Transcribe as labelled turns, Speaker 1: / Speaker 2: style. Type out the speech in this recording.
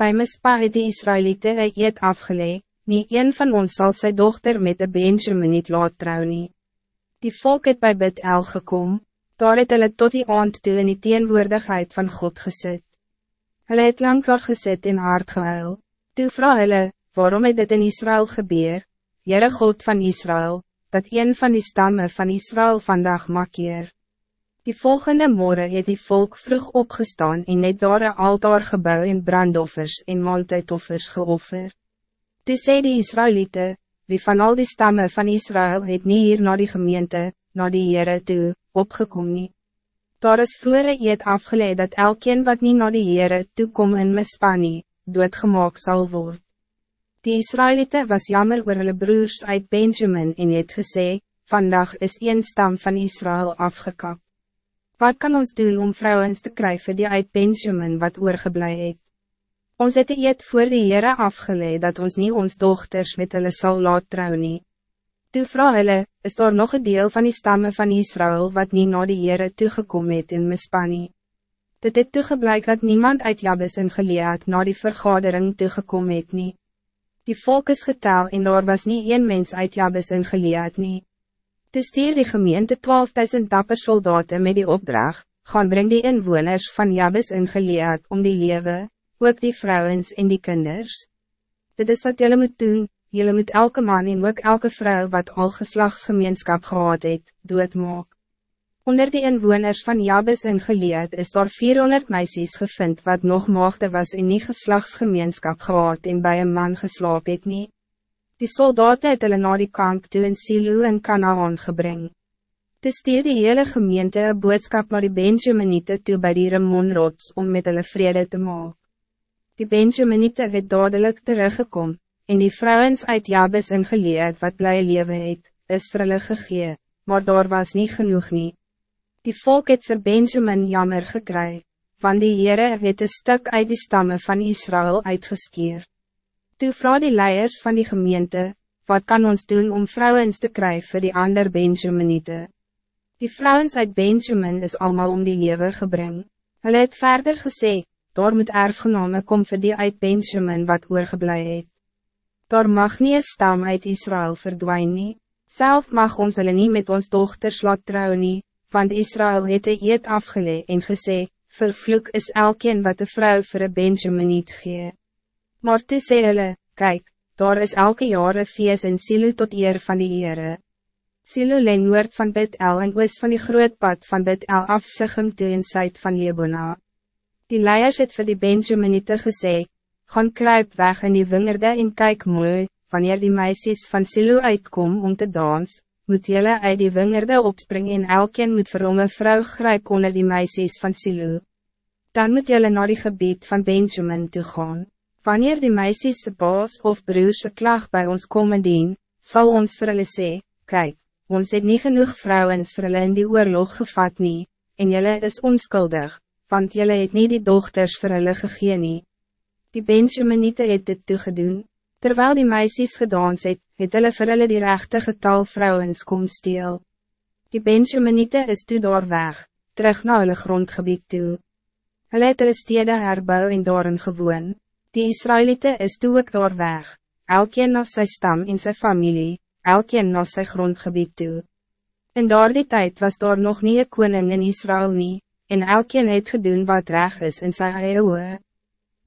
Speaker 1: Bij Mispa het die Israëlieten een eed afgeleid, nie een van ons zal zijn dochter met de Benjamin niet laat trouw nie. Die volk het bij Bid El gekom, daar het hulle tot die aand toe in die teenwoordigheid van God gezet. Hulle het lang klaar gezet in hart gehuil, toe vraag hulle, waarom het dit in Israël gebeur, Jere God van Israël, dat een van die stammen van Israël vandaag makkeer. Die volgende morgen het die volk vroeg opgestaan en het daar een altaar gebouw in brandoffers en maaltijdoffers geoffer. Toe sê die Israëlieten, wie van al die stammen van Israël het nie hier naar die gemeente, naar die Heere toe, opgekom nie. Daar is vroeger eet afgeleid dat elkeen wat niet naar die Heere toe kom in Mispanie, doodgemaak zal worden. Die Israëlieten was jammer oor hulle broers uit Benjamin en het gesê, vandaag is een stam van Israël afgekapt. Wat kan ons doen om vrouwen te krijgen die uit Benjamin wat oorgeblij het? Ons het die eet voor die Heere afgeleid dat ons niet ons dochters met hulle sal laat trouw nie. Toe vraag hulle, is daar nog een deel van die stammen van Israël wat niet naar die Heere toegekom het in Mispanie? Dit het toegeblijk dat niemand uit Jabes en Gilead naar die vergadering toegekom het nie. Die volk is getal en daar was niet één mens uit Jabes en Gilead nie. Toe stuur die gemeente 12.000 dapper soldaten met die opdracht, gaan breng die inwoners van Jabes in Gilead om die lewe, ook die vrouwens en die kinders. Dit is wat jullie moet doen, jullie moet elke man en ook elke vrouw wat al geslachtsgemeenskap gehad het, doodmaak. Onder die inwoners van Jabes in Gilead is daar 400 meisjes gevind wat nog maagde was en nie geslachtsgemeenskap gehad en bij een man geslaap het nie. Die soldaten het hulle na die kamp toe in Silo en Kanaan gebring. Te stuur die hele gemeente een boodskap naar die Benjaminite toe by die Ramonrots om met hulle vrede te maken. Die Benjaminite het dadelijk teruggekom, en die vrouwens uit Jabes in geleerd wat blij leven het, is vir hulle gegee, maar daar was niet genoeg nie. Die volk het vir Benjamin jammer gekry, van die Heere het een stuk uit die stammen van Israël uitgeskeerd. Toe vraag die leiers van die gemeente, wat kan ons doen om vrouwen te krijgen voor die ander Benjaminite? Die vrouwen uit Benjamin is allemaal om die lewe gebring. Hulle het verder gesê, daar moet erfgename kom vir die uit Benjamin wat oorgeblij het. Daar mag nie een stam uit Israël verdwijnen. nie, self mag ons hulle nie met ons dochters laat trouw nie, want Israël het een eed afgeleid en gesê, vervloek is elkeen wat de vrouw voor een Benjamin niet gee. Maar toe sê hulle, kyk, daar is elke jaar een feest in Silo tot eer van die Heere. Silo leen noord van Bid El en oos van die groot pad van Bid El af Sigem toe in Zuid van Lebona. Die leiers het vir die Benjaminite gesê, gaan kruip weg in die wingerde en kyk mooi, wanneer die meisjes van Silo uitkom om te dans, moet jylle uit die wingerde opspringen en elkeen moet vir hom een vrou grijp onder die meisjes van Silo. Dan moet jylle naar die gebied van Benjamin toe gaan. Wanneer die meisjes se baas of broers se klag bij ons komen dien, zal ons vir hulle sê, kyk, ons het niet genoeg vrouwens vir hulle in die oorlog gevat nie, en jylle is onskuldig, want jylle het niet die dochters vir hulle gegee nie. Die Benjaminite het dit toegedoen, terwijl die meisjes gedans het, het hulle vir hulle die rechte getal vrouwens kom steel. Die Benjaminite is toe daar weg, terug na hulle grondgebied toe. Hulle het hulle stede herbou en daarin gewoon. Die Israëlieten is toe ook daar weg, elkeen na sy stam en sy familie, elkeen na sy grondgebied toe. In daardie tijd was daar nog niet een koning in Israël nie, en elkeen het gedoen wat reg is in sy eie oor.